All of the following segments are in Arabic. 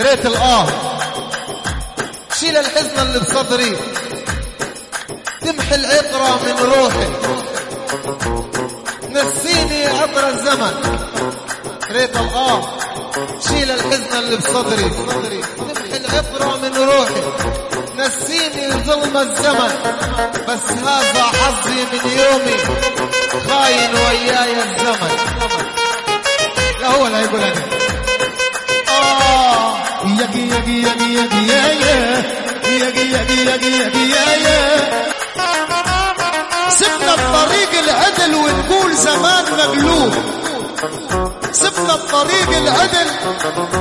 ريت الآه. شيل الحزن اللي بصدري. تمحي العطرة من روحي. نسيني عطر الزمن. ريت الآه. شيل الحزن اللي بصدري. تمحي العطرة من روحي. نسيني ظلم الزمن. بس هذا حظي من يومي. خاين وياي الزمن. لا هو اللي هيقول آه يجي يجي يجي يجي يا يا يجي يجي يجي يجي يا يا سبنا الطريق العدل ونقول زمان مقلوب سبنا الطريق العدل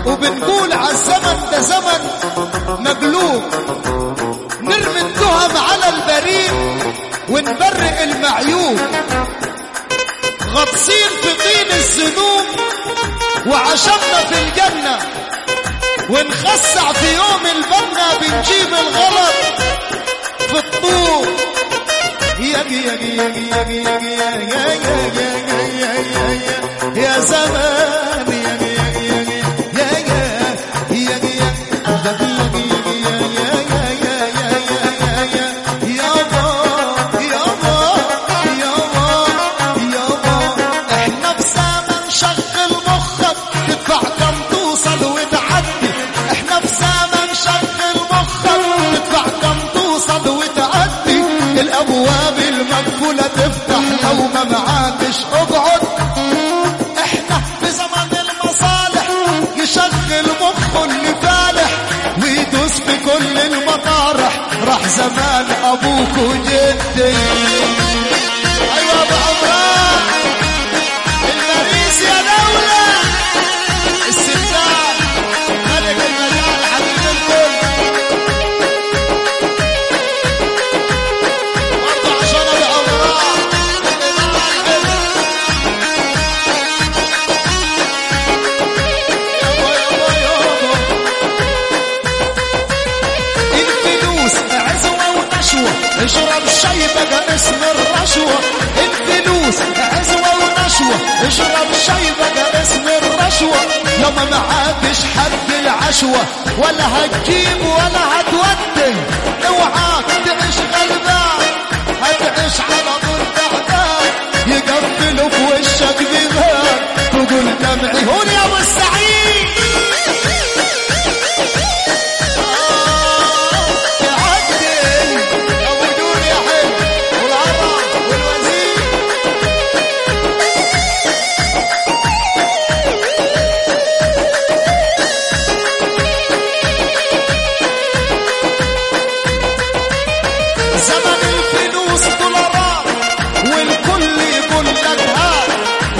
وبنقول عالزمن ده زمن مقلوب نرمي التهم على البريء ونبرئ المعيوب. غطسين في طين الذنوب وعشقنا في الجنة. ونخسع في يوم البنا بنجيب الغلط. في الطوب يجي يجي يجي يجي يجي يجي يجي يجي. زمان أبوك وجدي أيوه ابو عمران اسم الرشوة الفلوس عزوة ونشوة اشرب شاي بقى اسم الرشوة. يوم معاكش حد العشوة ولا هتجيب ولا هتودي. اوعاك تعيش غلبان هتعيش على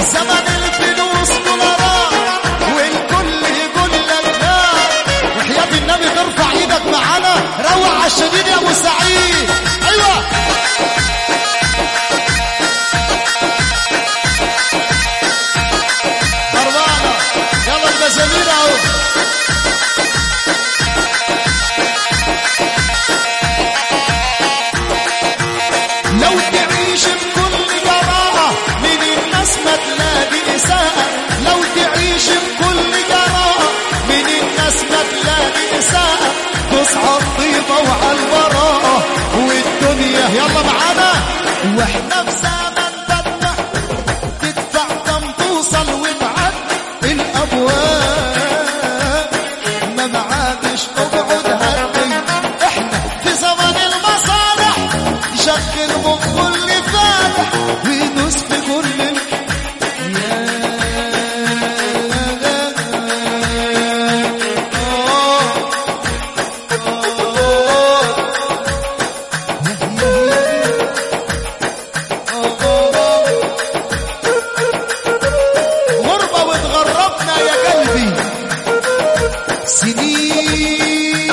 Somebody وإحنا في سنين.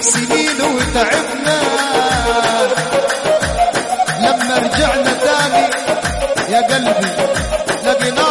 سنين وتعبنا. لما رجعنا تاني يا قلبي لقينا